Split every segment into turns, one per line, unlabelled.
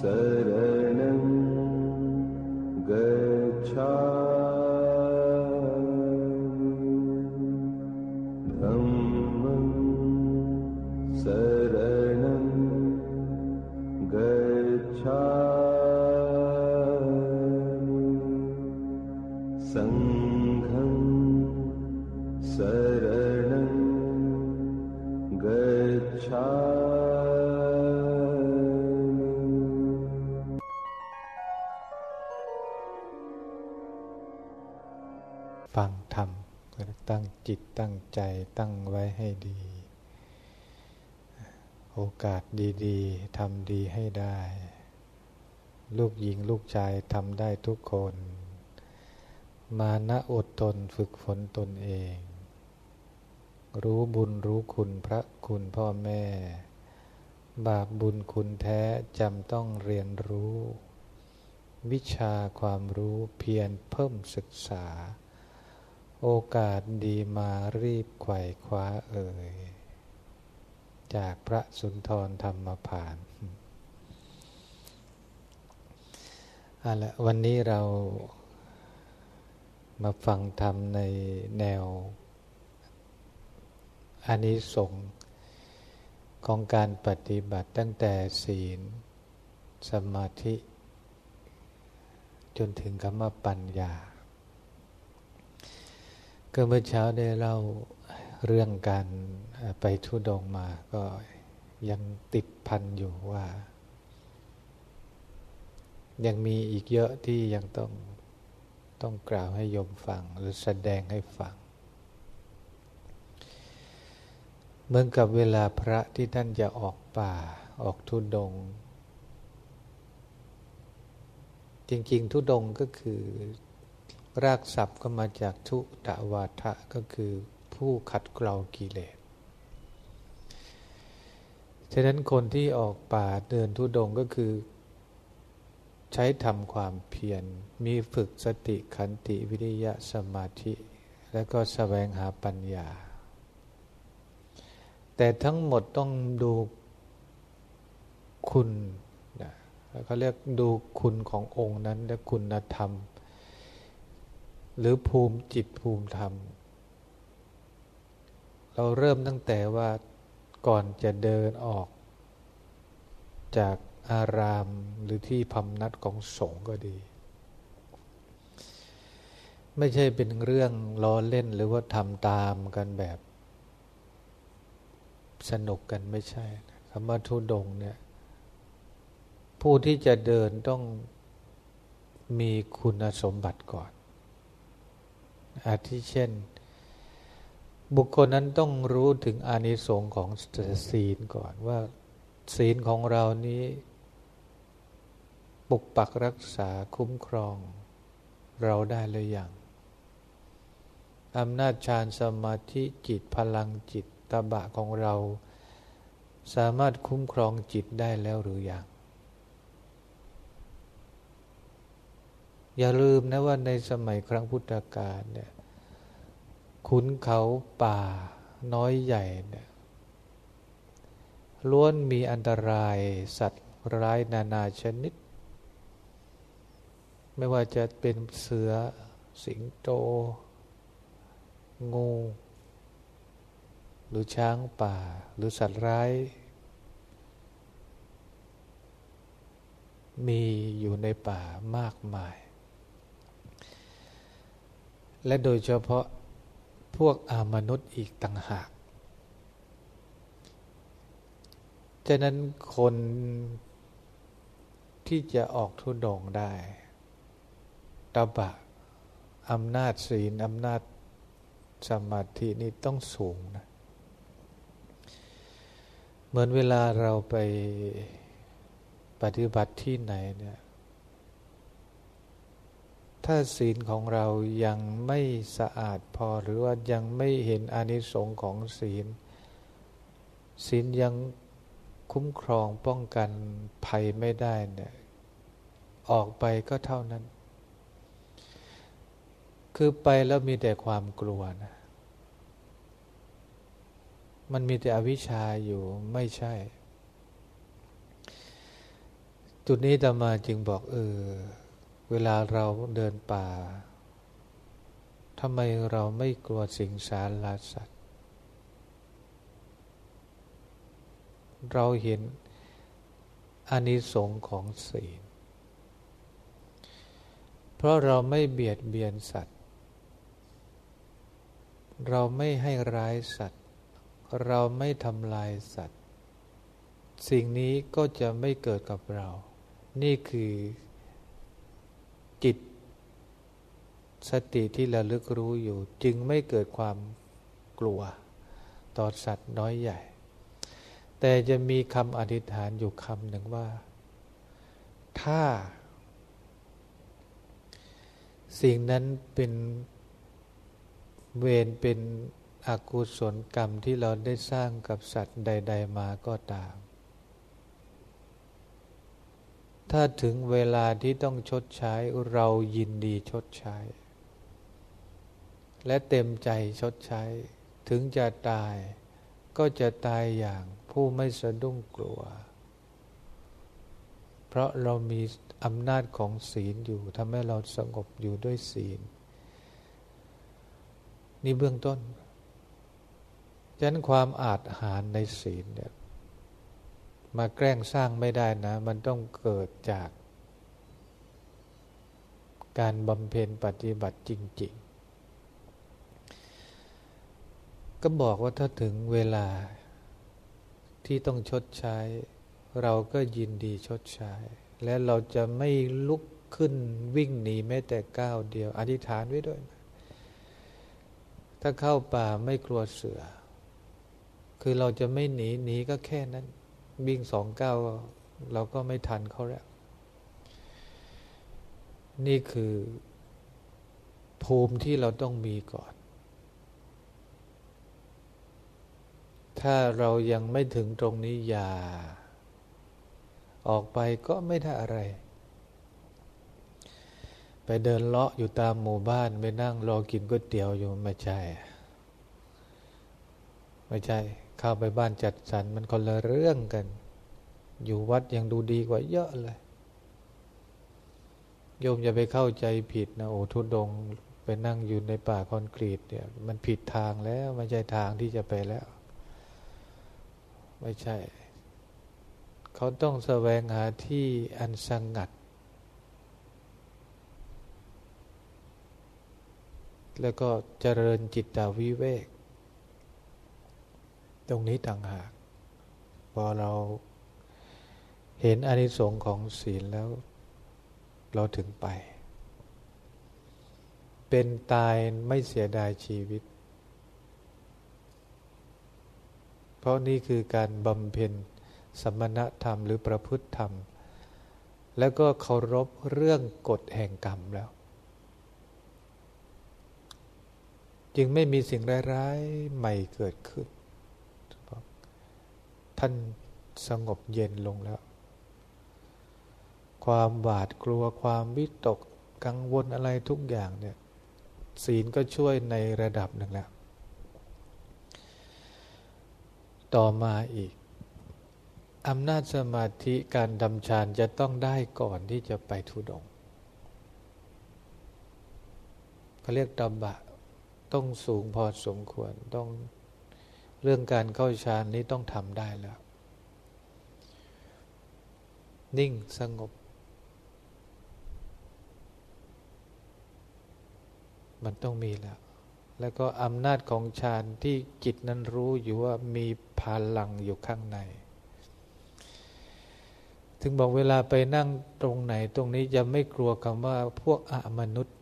सर จิตตั้งใจตั้งไว้ให้ดี โอกาสดีๆทำดีให้ได้ ลูกหญิงลูกชายทำได้ทุกคน มานะอดทนฝึกฝนตนเอง รู้บุญรู้คุณพระคุณพ่อแม่ บาปบุญคุณแท้จำต้องเรียนรู้ วิชาความรู้เพียรเพิ่มศึกษา โอกาสดีมารีบไขว่คว้าเอ่ย จากพระสุนทรธรรมผ่านอะละวันนี้เรามาฟังธรรมในแนวอานิสงส์ของการปฏิบัติตั้งแต่ศีล สมาธิ จนถึงคำว่าปัญญา ก็เมื่อเช้าได้เล่าเรื่องการไปทุดงมาก็ยังติดพันอยู่ว่า ยังมีอีกเยอะที่ยังต้องต้องกล่าวให้โยมฟังหรือแสดงให้ฟัง เหมือนกับเวลาพระที่ท่านจะออกป่าออกทุดง จริง ๆ ทุดงก็คือ รากศัพท์ก็มาจากทุตวาทะก็คือผู้ขัดเกลากิเลส ฉะนั้นคนที่ออกป่าเดินทุดงก็คือ ใช้ทำความเพียร มีฝึกสติขันติวิริยะสมาธิ และก็สแสวงหาปัญญา แต่ทั้งหมดต้องดูคุณนะเขาเรียกดูคุณขององค์นั้นและคุณธรรม หรือภูมิจิตภูมิธรรม เราเริ่มตั้งแต่ว่าก่อนจะเดินออก จากอารามหรือที่พำนัดของสงฆ์ก็ดี ไม่ใช่เป็นเรื่องล้อเล่นหรือว่าทำตามกันแบบ สนุกกันไม่ใช่คำว่าทุดงเนี่ยผู้ที่จะเดินต้องมีคุณสมบัติก่อน อาทิเช่น บุคคลนั้นต้องรู้ถึงอานิสงส์ของศีลก่อนว่าศีลของเรานี้ปกปักรักษาคุ้มครองเราได้หรือยังอำนาจฌานสมาธิจิตพลังจิตตบะของเรา สามารถคุ้มครองจิตได้แล้วหรือยัง อย่าลืมนะว่าในสมัยครั้งพุทธกาลเนี่ยขุนเขาป่าน้อยใหญ่เนี่ยล้วนมีอันตรายสัตว์ร้ายนานาชนิด ไม่ว่าจะเป็นเสือสิงโต งู หรือช้างป่า หรือสัตว์ร้าย มีอยู่ในป่ามากมาย และโดยเฉพาะพวกอามนุษย์อีกต่างหาก ฉะนั้นคนที่จะออกทุดงได้ตบะอำนาจศีลอำนาจสมาธินี่ต้องสูงนะ เหมือนเวลาเราไปปฏิบัติที่ไหนเนี่ย ถ้าศีลของเรายังไม่สะอาดพอหรือว่ายังไม่เห็นอานิสงส์ของศีล ศีลยังคุ้มครองป้องกันภัยไม่ได้เนี่ยออกไปก็เท่านั้น คือไปแล้วมีแต่ความกลัวนะมันมีแต่อวิชชาอยู่ไม่ใช่ จุดนี้ตมาจึงบอกเออ เวลาเราเดินป่าทำไมเราไม่กลัวสิงสารลาสัตว์ เราเห็นอานิสงส์ของศีล เพราะเราไม่เบียดเบียนสัตว์ เราไม่ให้ร้ายสัตว์ เราไม่ทำลายสัตว์ สิ่งนี้ก็จะไม่เกิดกับเรา นี่คือ จิต สติที่ระลึกรู้อยู่ จึงไม่เกิดความกลัว ต่อสัตว์น้อยใหญ่ แต่จะมีคำอธิษฐานอยู่คำหนึ่งว่า ถ้า สิ่งนั้นเป็นเวรเป็นอกุศลกรรมที่เราได้สร้างกับสัตว์ใด ๆ มาก็ตาม ถ้าถึงเวลาที่ต้องชดใช้เรายินดีชดใช้ และเต็มใจชดใช้ ถึงจะตายก็จะตายอย่างผู้ไม่สะดุ้งกลัว เพราะเรามีอำนาจของศีลอยู่ทำให้เราสงบอยู่ด้วยศีล นี่เบื้องต้นฉะนั้นความอาจหารในศีลเนี่ย มาแกล้งสร้างไม่ได้นะ มันต้องเกิดจาก การบำเพ็ญปฏิบัติจริง ๆ ก็บอกว่าถ้าถึงเวลาที่ต้องชดใช้ เราก็ยินดีชดใช้ และเราจะไม่ลุกขึ้นวิ่งหนีแม้แต่ก้าวเดียว อธิษฐานไว้ด้วยนะถ้าเข้าป่าไม่กลัวเสือ คือเราจะไม่หนีหนีก็แค่นั้น วิ่งสองเก้าเราก็ไม่ทันเขาแล้ว นี่คือภูมิที่เราต้องมีก่อน ถ้าเรายังไม่ถึงตรงนี้อย่า ออกไปก็ไม่ได้อะไร ไปเดินเลาะอยู่ตามหมู่บ้าน ไปนั่งรอกินก๋วยเตี๋ยวอยู่ไม่ใช่ ไม่ใช่ เข้าไปบ้านจัดสรรมันคนละเรื่องกัน อยู่วัดยังดูดีกว่าเยอะเลยโยมอย่าไปเข้าใจผิดนะโอ้ทุดงไปนั่งอยู่ในป่าคอนกรีตเนี่ย มันผิดทางแล้วไม่ใช่ทางที่จะไปแล้ว ไม่ใช่ เขาต้องแสวงหาที่อันสงัด แล้วก็เจริญจิตตวิเวก ตรงนี้ต่างหาก พอเราเห็นอานิสงส์ของศีลแล้ว เราถึงไป เป็นตายไม่เสียดายชีวิต เพราะนี่คือการบำเพ็ญสมณธรรมหรือประพฤติธรรม แล้วก็เคารพเรื่องกฎแห่งกรรมแล้ว จึงไม่มีสิ่งร้ายๆใหม่เกิดขึ้น ท่านสงบเย็นลงแล้ว ความหวาดกลัวความวิตกกังวลอะไรทุกอย่างเนี่ยศีลก็ช่วยในระดับหนึ่งแล้ว ต่อมาอีกอำนาจสมาธิการดำฌานจะต้องได้ก่อนที่จะไปทุดงเขาเรียกตบะ ต้องสูงพอสมควรต้อง เรื่องการเข้าฌานนี้ต้องทำได้แล้ว นิ่งสงบ มันต้องมีแล้ว แล้วก็อำนาจของฌานที่จิตนั้นรู้อยู่ว่ามีพลังอยู่ข้างใน ถึงบอกเวลาไปนั่งตรงไหนตรงนี้จะไม่กลัวคำว่าพวกอมนุษย์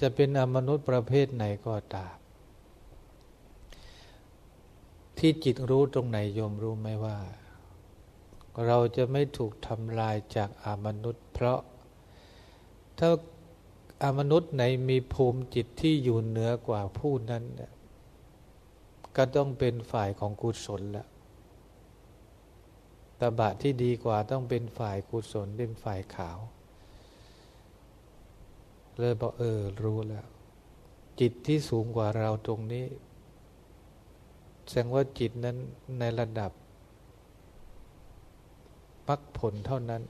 จะเป็นอมนุษย์ประเภทไหนก็ตาม ที่จิตรู้ตรงไหนโยมรู้ไหมว่า เราจะไม่ถูกทำลายจากอมนุษย์ เพราะถ้าอมนุษย์ไหนมีภูมิจิตที่อยู่เหนือกว่าผู้นั้น ก็ต้องเป็นฝ่ายของกุศลละตบะที่ดีกว่าต้องเป็นฝ่ายกุศลเป็นฝ่ายขาว เลยบอกเออรู้แล้ว จิตที่สูงกว่าเราตรงนี้ แสดงว่าจิตนั้นในระดับมรรคผลเท่านั้น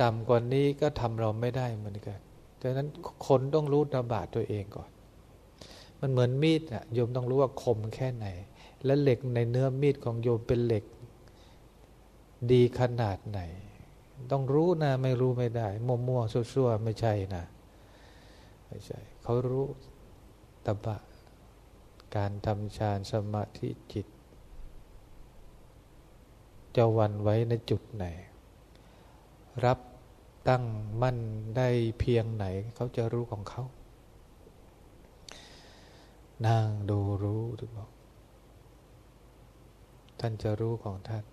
ต่ำกว่านี้ก็ทำเราไม่ได้เหมือนกันดังนั้นคนต้องรู้ตบะตัวเองก่อน มันเหมือนมีดอะโยมต้องรู้ว่าคมแค่ไหน และเหล็กในเนื้อมีดของโยมเป็นเหล็ก ดีขนาดไหน ต้องรู้นะไม่รู้ไม่ได้ มั่วๆซั่วๆไม่ใช่นะ ไม่ใช่ เขารู้ตบะ การทำฌานสมาธิจิต จะวันไว้ในจุดไหน รับตั้งมั่นได้เพียงไหนเขาจะรู้ของเขา นั่งดูรู้ถึงบอกท่านจะรู้ของท่าน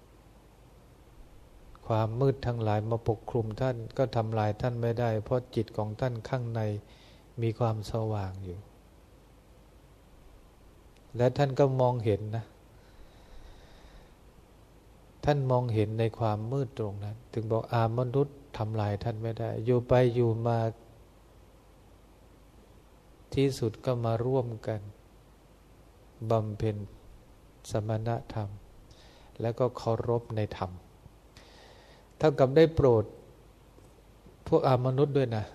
ความมืดทั้งหลายมาปกคลุมท่านก็ทำลายท่านไม่ได้ เพราะจิตของท่านข้างในมีความสว่างอยู่ และท่านก็มองเห็นนะ ท่านมองเห็นในความมืดตรงนั้น ถึงบอกอามนุษย์ทำลายท่านไม่ได้ อยู่ไปอยู่มา ที่สุดก็มาร่วมกันบำเพ็ญสมณธรรม แล้วก็เคารพในธรรม เท่ากับได้โปรดพวกอามนุษย์ด้วยนะ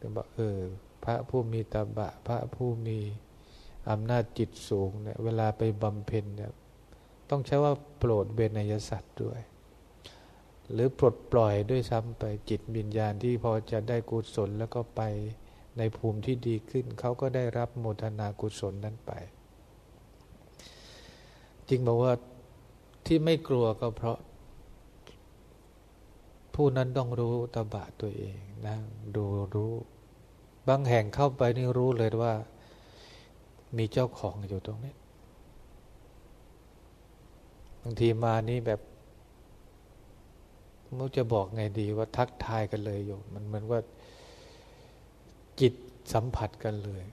ก็บอกเออ พระผู้มีตบะ พระผู้มี อำนาจจิตสูงเนี่ยเวลาไปบำเพ็ญเนี่ยต้องใช้ว่าโปรดเวนยสัตว์ด้วย หรือปลดปล่อยด้วยซ้ำไปจิตวิญญาณที่พอจะได้กุศลแล้วก็ไปในภูมิที่ดีขึ้น เขาก็ได้รับโมทนากุศลนั้นไปจริงบอกว่าที่ไม่กลัวก็เพราะ ผู้นั้นต้องรู้ตบะตัวเองนะดูรู้ บางแห่งเข้าไปนี่รู้เลยว่า มีเจ้าของอยู่ตรงนี้ บางทีมานี่แบบไม่จะบอกไงดีว่าทักทายกันเลยโยมมันเหมือนว่าจิตสัมผัสกันเลย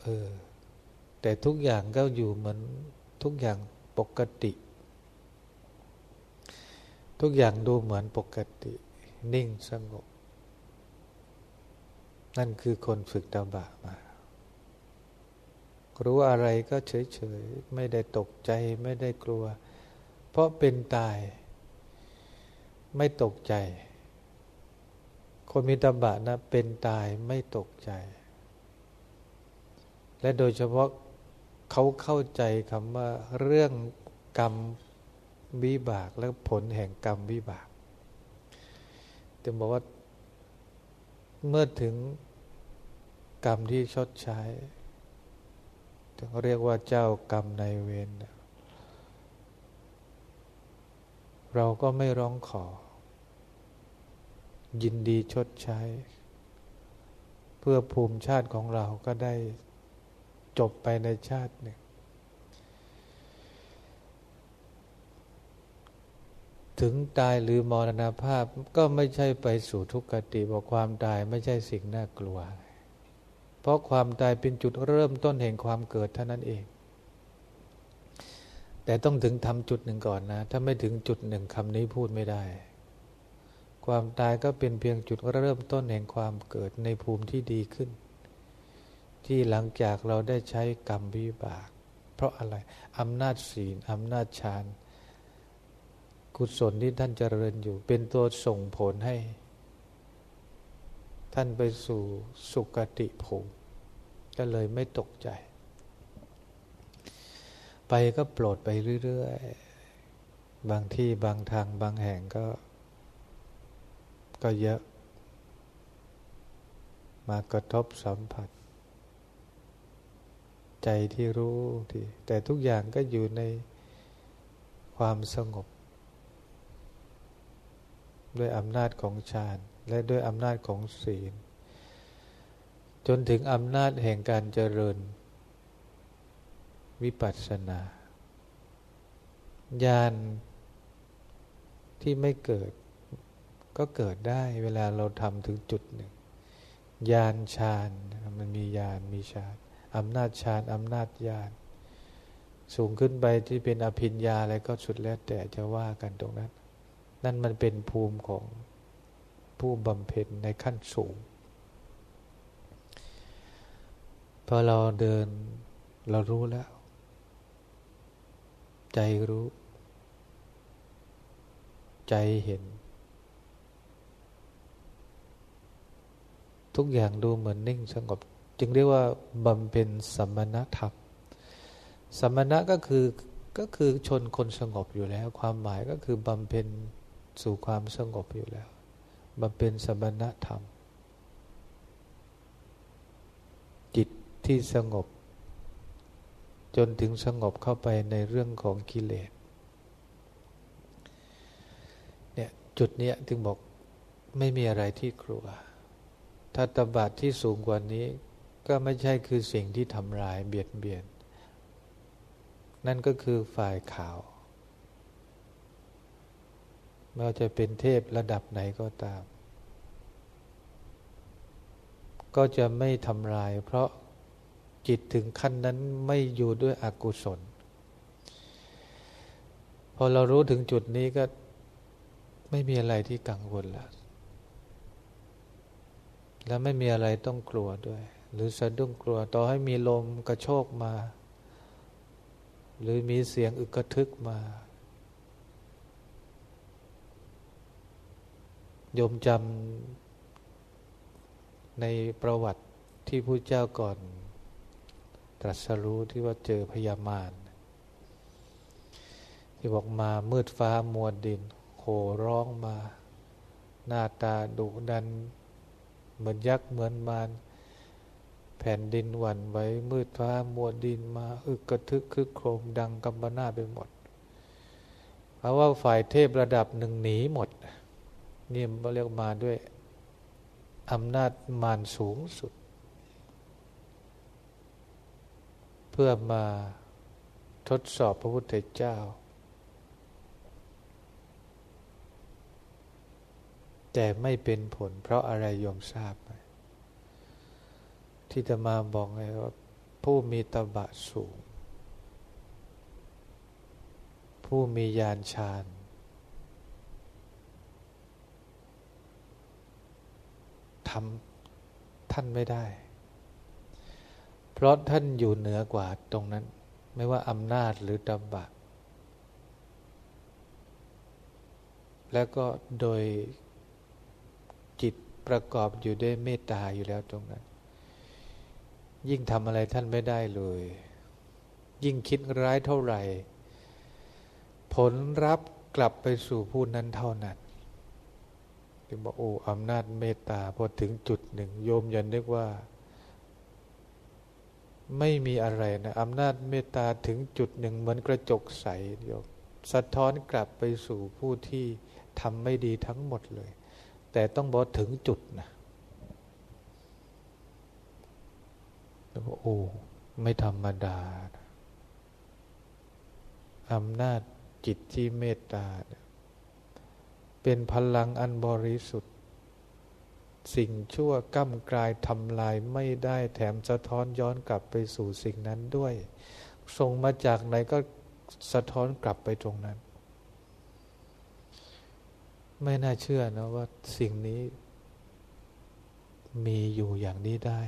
เออแต่ทุกอย่างก็อยู่เหมือนทุกอย่างปกติ ทุกอย่างดูเหมือนปกติ นิ่งสงบ นั่นคือคนฝึกตบะมา รู้อะไรก็เฉยๆ ไม่ได้ตกใจไม่ได้กลัว เพราะเป็นตาย ไม่ตกใจ คนมีตบะนะ เป็นตายไม่ตกใจ และโดยเฉพาะเขาเข้าใจคำว่าเรื่องกรรมวิบากและผลแห่งกรรมวิบากจะบอกว่า เมื่อถึงกรรมที่ชดใช้ถึงเรียกว่าเจ้ากรรมในเวรเราก็ไม่ร้องขอ ยินดีชดใช้ เพื่อภูมิชาติของเราก็ได้จบไปในชาติหนึ่ง ถึงตายหรือมรณาภาพก็ไม่ใช่ไปสู่ทุกขติบอกความตายไม่ใช่สิ่งน่ากลัว เพราะความตายเป็นจุดเริ่มต้นแห่งความเกิดเท่านั้นเอง แต่ต้องถึงทำจุดหนึ่งก่อนนะ ถ้าไม่ถึงจุดหนึ่งคำนี้พูดไม่ได้ ความตายก็เป็นเพียงจุดเริ่มต้นแห่งความเกิดในภูมิที่ดีขึ้น ที่หลังจากเราได้ใช้กรรมวิบาก เพราะอะไรอำนาจศีลอำนาจฌาน กุศลที่ท่านเจริญอยู่ เป็นตัวส่งผลให้ ท่านไปสู่สุกติภูมิก็เลยไม่ตกใจ ไปก็โปรดไปเรื่อยๆ บางที่บางทางบางแห่งก็ ก็เยอะ มากระทบสัมผัส ใจที่รู้ที่แต่ทุกอย่างก็อยู่ในความสงบ ด้วยอำนาจของฌานและด้วยอำนาจของศีล จนถึงอำนาจแห่งการเจริญ วิปัสสนาญาณที่ไม่เกิดก็เกิดได้เวลาเราทำถึงจุดหนึ่งญาณฌานมันมีญาณมีฌานอำนาจฌานอำนาจญาณสูงขึ้นไปที่เป็นอภิญญาอะไรก็สุดแล้วแต่จะว่ากันตรงนั้น นั่นมันเป็นภูมิของผู้บำเพ็ญในขั้นสูง พอเราเดินเรารู้แล้ว ใจรู้ ใจเห็น ทุกอย่างดูเหมือนนิ่งสงบ จึงเรียกว่าบำเพ็ญสมณธรรม สมณะก็คือก็คือชนคนสงบอยู่แล้ว ความหมายก็คือบำเพ็ญ สู่ความสงบอยู่แล้วบำเพ็ญสมณธรรม จิตที่สงบ จนถึงสงบเข้าไปในเรื่องของกิเลสเนี่ยจุดเนี้ยถึงบอกไม่มีอะไรที่กลัว ถ้าตบะที่สูงกว่านี้ ก็ไม่ใช่คือสิ่งที่ทำลายเบียดเบียน นั่นก็คือฝ่ายขาว ไม่ว่าจะเป็นเทพระดับไหนก็ตาม ก็จะไม่ทำลาย เพราะจิตถึงขั้นนั้นไม่อยู่ด้วยอกุศล พอเรารู้ถึงจุดนี้ก็ไม่มีอะไรที่กังวลแล้ว และไม่มีอะไรต้องกลัวด้วย หรือสะดุ้งกลัว ต่อให้มีลมกระโชกมา หรือมีเสียงอึกกระทึกมา โยมจำในประวัติที่พระเจ้าก่อน ตรัสรู้ที่ว่าเจอพญามารที่บอกมามืดฟ้ามัวดินโหร้องมา หน้าตาดุดัน เหมือนยักษ์เหมือนมารแผ่นดินหวั่นไหวมืดฟ้ามัวดินมาอึกกระทึกคึกโครมดังกำบนาไปหมด เพราะว่าฝ่ายเทพระดับหนึ่งหนีหมด นี่เราเรียกมาด้วยอำนาจมารสูงสุด เพื่อมาทดสอบพระพุทธเจ้า แต่ไม่เป็นผล เพราะอะไรยอมทราบไหมที่จะมาบอกไงว่าผู้มีตบะสูง ผู้มียานชาญ ทำท่านไม่ได้ เพราะท่านอยู่เหนือกว่าตรงนั้น ไม่ว่าอำนาจหรือตบะ แล้วก็โดยจิตประกอบอยู่ด้วยเมตตาอยู่แล้วตรงนั้น ยิ่งทำอะไรท่านไม่ได้เลย ยิ่งคิดร้ายเท่าไหร่ ผลรับกลับไปสู่ผู้นั้นเท่านั้นึงบอกโอ้อำนาจเมตตาพอถึงจุดหนึ่ง โยมยันนึกว่า ไม่มีอะไรนะอำนาจเมตตาถึงจุดหนึ่งเหมือนกระจกใสโยมสะท้อนกลับไปสู่ผู้ที่ทำไม่ดีทั้งหมดเลย แต่ต้องบอกถึงจุดนะแล้วโอ้ไม่ธรรมดาอำนาจจิตที่เมตตาเนี่ย เป็นพลังอันบริสุทธิ์ สิ่งชั่วก้ำกลายทำลายไม่ได้แถมสะท้อนย้อนกลับไปสู่สิ่งนั้นด้วยส่งมาจากไหนก็สะท้อนกลับไปตรงนั้น ไม่น่าเชื่อนะว่าสิ่งนี้ มีอยู่อย่างนี้ได้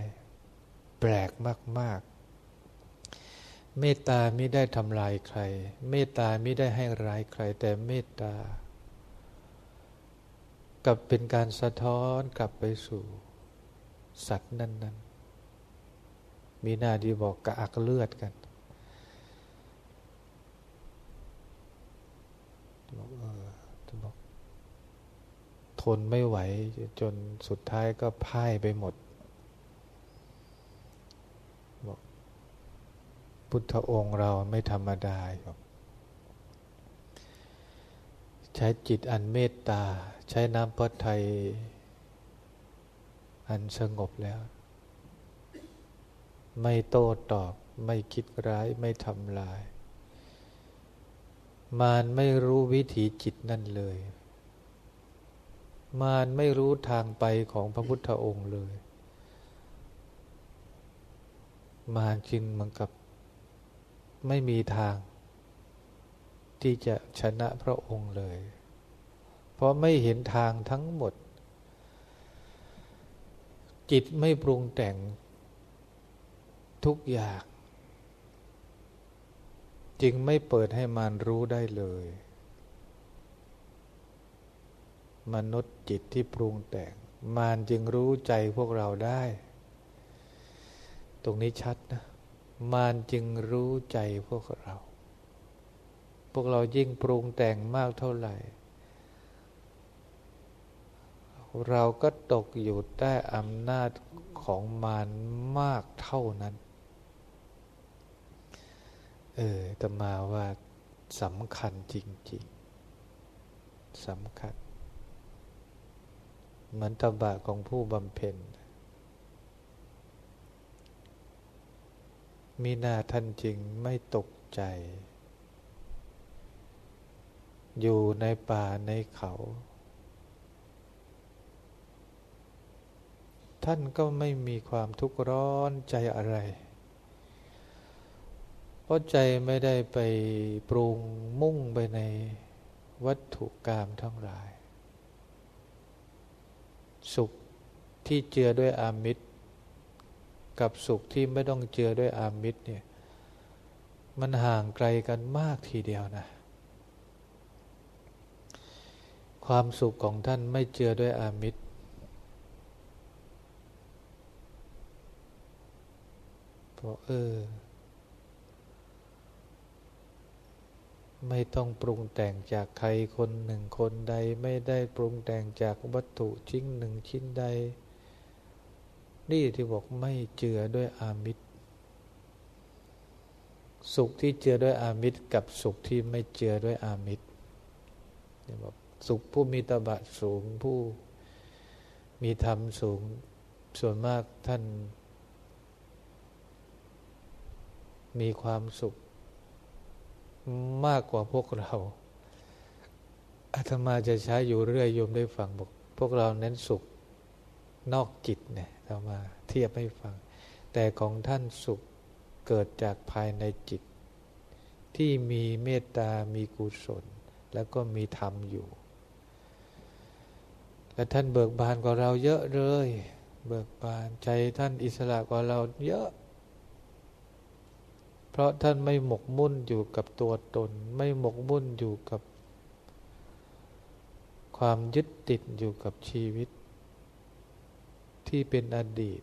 แปลกมาก ๆ เมตตาไม่ได้ทำลายใคร เมตตาไม่ได้ให้ร้ายใคร แต่เมตตา กับเป็นการสะท้อนกลับไปสู่ สัตว์นั้น ๆ มีหน้าที่บอกกระอักเลือดกันบอกเออบอกทนไม่ไหวจนสุดท้ายก็พ่ายไปหมดบอกพุทธองค์เราไม่ธรรมดาครับ ใช้จิตอันเมตตา ใช้น้ำพระทัยอันสงบแล้ว ไม่โต้ตอบ ไม่คิดร้าย ไม่ทำลาย มารไม่รู้วิถีจิตนั่นเลย มารไม่รู้ทางไปของพระพุทธองค์เลย มารจึงเหมือนกับไม่มีทาง ที่จะชนะพระองค์เลย เพราะไม่เห็นทางทั้งหมด จิตไม่ปรุงแต่งทุกอย่าง จึงไม่เปิดให้มารรู้ได้เลย มนุษย์จิตที่ปรุงแต่ง มารจึงรู้ใจพวกเราได้ ตรงนี้ชัดนะ มารจึงรู้ใจพวกเรา พวกเรายิ่งปรุงแต่งมากเท่าไหร่ เราก็ตกอยู่ใต้อำนาจของมารมากเท่านั้น เออตมาว่าสำคัญจริง ๆสำคัญ เหมือนตบะของผู้บำเพ็ญมีนาท่านจริงไม่ตกใจ อยู่ในป่าในเขา ท่านก็ไม่มีความทุกข์ร้อนใจอะไร เพราะใจไม่ได้ไปปรุงมุ่งไปในวัตถุกรรมทั้งหลาย สุขที่เจือด้วยอามิตร กับสุขที่ไม่ต้องเจือด้วยอามิตรเนี่ยมันห่างไกลกันมากทีเดียวนะ ความสุขของท่านไม่เจือด้วยอามิตรเพราะเออ ไม่ต้องปรุงแต่งจากใครคนหนึ่งคนใด ไม่ได้ปรุงแต่งจากวัตถุชิ้นหนึ่งชิ้นใด นี่ที่บอกไม่เจือด้วยอามิตร สุขที่เจือด้วยอามิตร กับสุขที่ไม่เจือด้วยอามิตรเนี่ยบอก สุขผู้มีตบะสูงผู้มีธรรมสูง ส่วนมากท่าน มีความสุข มากกว่าพวกเราอาตมาจะใช้อยู่เรื่อยโยมได้ฟังบอก พวกเราเน้นสุขนอกจิตเนี่ยอามาเทียบให้ฟัง แต่ของท่านสุขเกิดจากภายในจิต ที่มีเมตตา มีกุศล แล้วก็มีธรรมอยู่ และท่านเบิกบานกว่าเราเยอะเลย เบิกบานใจท่านอิสระกว่าเราเยอะ เพราะท่านไม่หมกมุ่นอยู่กับตัวตน ไม่หมกมุ่นอยู่กับ ความยึดติดอยู่กับชีวิต ที่เป็นอดีต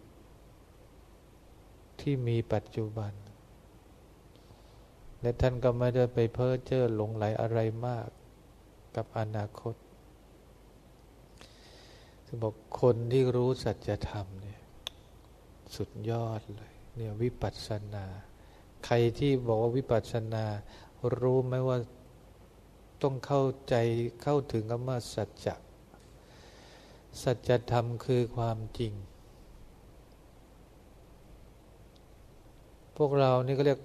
ที่มีปัจจุบัน และท่านก็ไม่ได้ไปเพ้อเจ้อหลงไหลอะไรมาก กับอนาคต จะบอกคนที่รู้สัจธรรมเนี่ยสุดยอดเลย เนี่ยวิปัสสนา ใครที่บอกว่าวิปัสสนา รู้ไหมว่าต้องเข้าใจเข้าถึงคำว่าสัจจะสัจธรรมคือความจริง พวกเรานี่ก็เรียก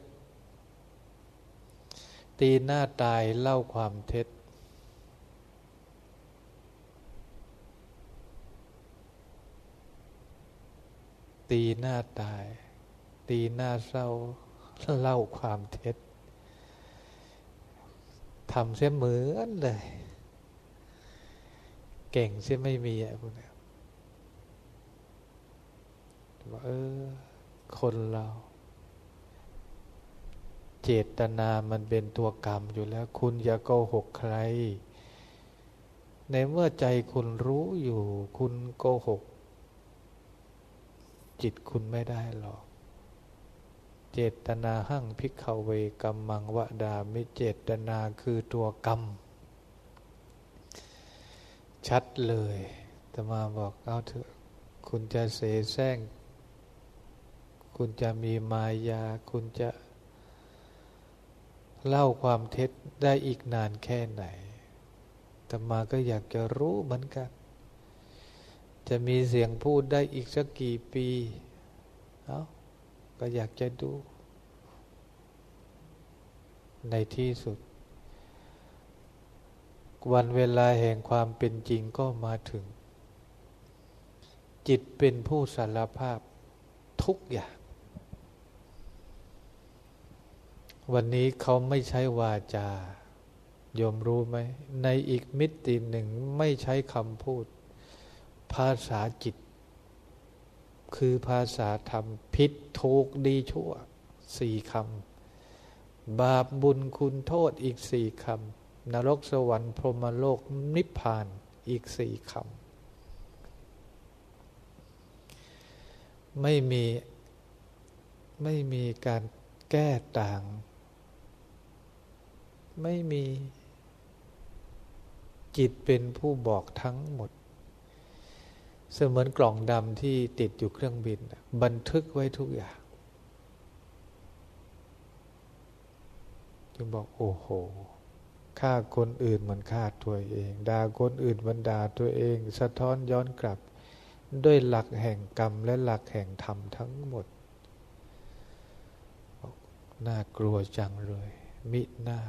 ตีหน้าตายเล่าความเท็จ ตีหน้าตาย ตีหน้าเศร้าเล่าความเท็จทำเสียเหมือนเลย เก่งเสียไม่มีอะพวกนี้ว่าเออ คนเรา เจตนามันเป็นตัวกรรมอยู่แล้ว คุณอย่าโกหกใคร ในเมื่อใจคุณรู้อยู่ คุณโกหก จิตคุณไม่ได้หรอก เจตนาหั่งพิกขเวกัมมังวดามิเจตนาคือตัวกรรม ชัดเลยตมาบอกเอาเถอะคุณจะเสแสร้ง คุณจะมีมายา คุณจะเล่าความเท็จได้อีกนานแค่ไหนแต่มาก็อยากจะรู้เหมือนกัน จะมีเสียงพูดได้อีกสักกี่ปีเอา้าก็อยากจะดู ในที่สุด วันเวลาแห่งความเป็นจริงก็มาถึง จิตเป็นผู้สารภาพทุกอย่าง วันนี้เขาไม่ใช้วาจายอมรู้ไหม ในอีกมิติหนึ่งไม่ใช้คำพูด ภาษาจิต คือภาษาธรรมผิดถูกดีชั่วสี่คำ บาปบุญคุณโทษอีกสี่คำ นรกสวรรค์พรหมโลกนิพพานอีกสี่คำ ไม่มีไม่มีการแก้ต่าง ไม่มีจิตเป็นผู้บอกทั้งหมด เสมือนกล่องดำที่ติดอยู่เครื่องบิน บันทึกไว้ทุกอย่างจึงบอกโอ้โหฆ่าคนอื่นมันฆ่าตัวเองด่าคนอื่นมันด่าตัวเอง สะท้อนย้อนกลับ ด้วยหลักแห่งกรรมและหลักแห่งธรรมทั้งหมด น่ากลัวจังเลย มิหน้า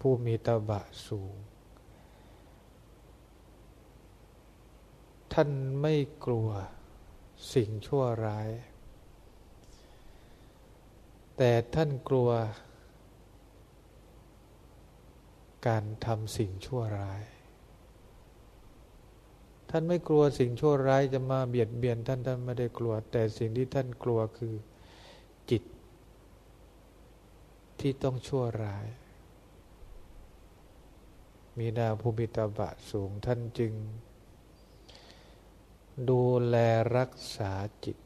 ผู้มีตบะสูง ท่านไม่กลัวสิ่งชั่วร้าย แต่ท่านกลัว การทำสิ่งชั่วร้าย ท่านไม่กลัวสิ่งชั่วร้ายจะมาเบียดเบียนท่านท่านไม่ได้กลัว แต่สิ่งที่ท่านกลัวคือจิต ที่ต้องชั่วร้าย มีนาภูมิตาบะสูงท่านจึง ดูแลรักษาจิต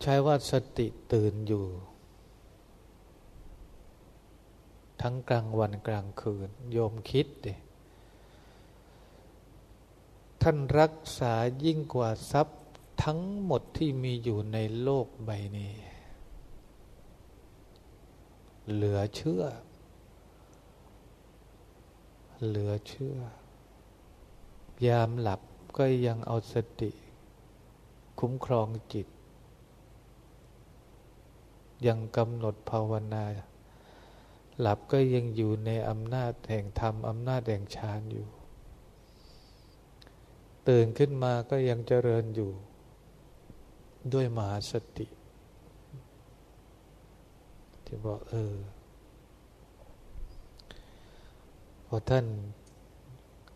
ใช้ว่าสติตื่นอยู่ ทั้งกลางวันกลางคืน โยมคิดดิท่านรักษายิ่งกว่าทรัพย์ทั้งหมดที่มีอยู่ในโลกใบนี้ เหลือเชื่อ เหลือเชื่อ ยามหลับก็ยังเอาสติ คุ้มครองจิต ยังกำหนดภาวนา หลับก็ยังอยู่ในอำนาจแห่งธรรมอำนาจแห่งฌานอยู่ ตื่นขึ้นมาก็ยังเจริญอยู่ ด้วยมหาสติ ที่บอกเออพอท่าน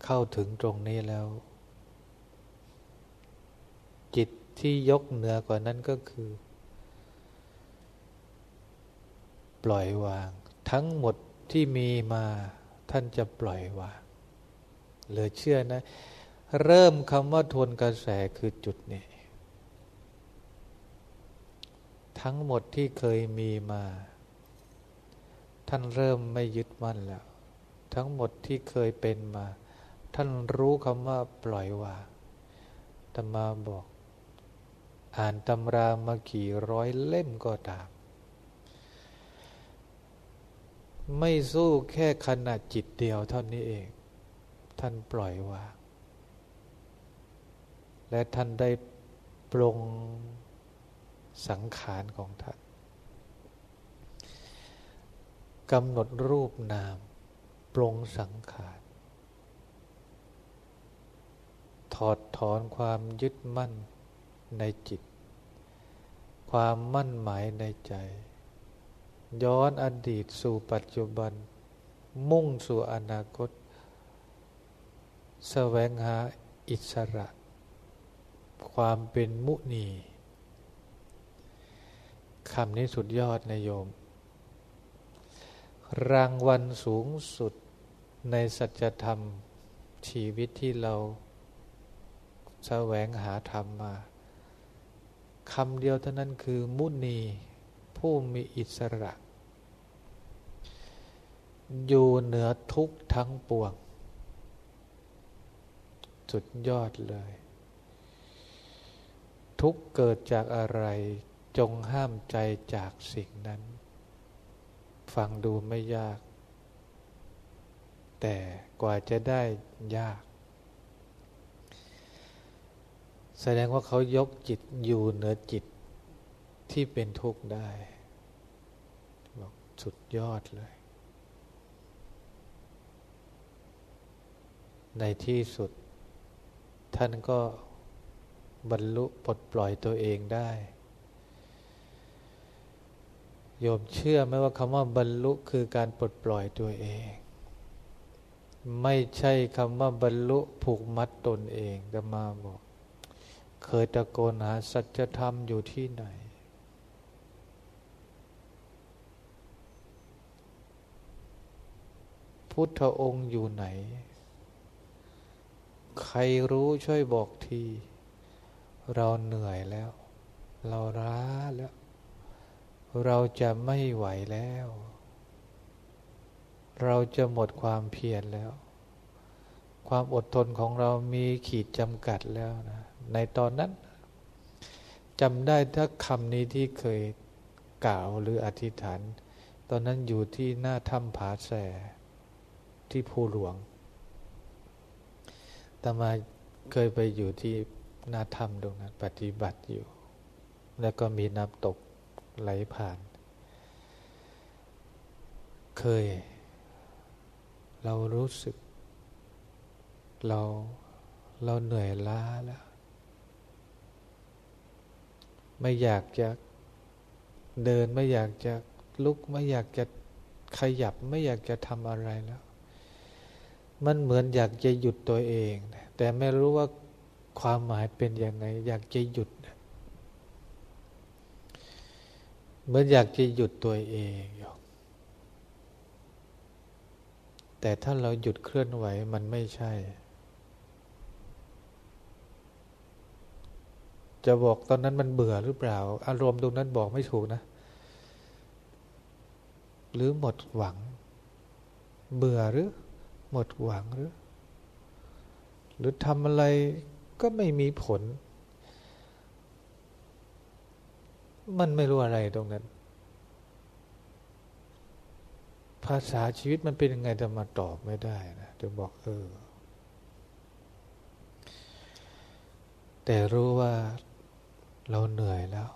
เข้าถึงตรงนี้แล้ว จิตที่ยกเหนือกว่านั้นก็คือ ปล่อยวาง ทั้งหมดที่มีมาท่านจะปล่อยวางเหลือเชื่อนะ เริ่มคำว่าทวนกระแสคือจุดนี้ ทั้งหมดที่เคยมีมา ท่านเริ่มไม่ยึดมั่นแล้ว ทั้งหมดที่เคยเป็นมา ท่านรู้คำว่าปล่อยวางตมาบอก อ่านตำรามากี่ร้อยเล่มก็ตาม ไม่สู้แค่ขนาดจิตเดียวเท่านี้เอง ท่านปล่อยวางและท่านได้ปรงสังขารของท่านกำหนดรูปนาม ปรงสังขาร ถอดถอนความยึดมั่นในจิต ความมั่นหมายในใจ ย้อนอดีตสู่ปัจจุบัน มุ่งสู่อนาคต แสวงหาอิสระ ความเป็นมุนีคำนี้สุดยอดนายโยม รางวัลสูงสุดในสัจธรรมชีวิตที่เรา แสวงหาธรรมมาคำเดียวเท่านั้นคือมุนีผู้มีอิสระ อยู่เหนือทุกทั้งปวง สุดยอดเลย ทุกเกิดจากอะไรจงห้ามใจจากสิ่งนั้น ฟังดูไม่ยาก แต่กว่าจะได้ยาก แสดงว่าเขายกจิตอยู่เหนือจิตที่เป็นทุกข์ได้บอกสุดยอดเลย ในที่สุด ท่านก็บรรลุปลดปล่อยตัวเองได้ โยมเชื่อไหมว่าคำว่าบรรลุคือการปลดปล่อยตัวเอง ไม่ใช่คำว่าบรรลุผูกมัดตนเองจะมาบอก เคยตะโกนหาสัจธรรมอยู่ที่ไหน พุทธองค์อยู่ไหน ใครรู้ช่วยบอกที เราเหนื่อยแล้ว เราร้าแล้ว เราจะไม่ไหวแล้ว เราจะหมดความเพียรแล้ว ความอดทนของเรามีขีดจำกัดแล้วนะ ในตอนนั้นจำได้ถ้าคำนี้ที่เคยกล่าวหรืออธิษฐาน ตอนนั้นอยู่ที่หน้าถ้ำผาแสที่ภูหลวงตมาเคยไปอยู่ที่หน้าถ้ำตรงนั้น ปฏิบัติอยู่ แล้วก็มีน้ำตกไหลผ่าน เคย เรารู้สึก เราเราเหนื่อยล้าแล้ว ไม่อยากจะเดินไม่อยากจะลุกไม่อยากจะขยับไม่อยากจะทำอะไรแล้ว มันเหมือนอยากจะหยุดตัวเองแต่ไม่รู้ว่าความหมายเป็นยังไง อยากจะหยุดเหมือนอยากจะหยุดตัวเองอยู่แต่ถ้าเราหยุดเคลื่อนไหวมันไม่ใช่ จะบอกตอนนั้นมันเบื่อหรือเปล่า อารมณ์ตรงนั้นบอกไม่ถูกนะ หรือหมดหวัง เบื่อหรือ หมดหวังหรือ หรือทำอะไรก็ไม่มีผล มันไม่รู้อะไรตรงนั้น ภาษาชีวิตมันเป็นยังไงจะมาตอบไม่ได้นะจะบอกเออแต่รู้ว่า เราเหนื่อยแล้ว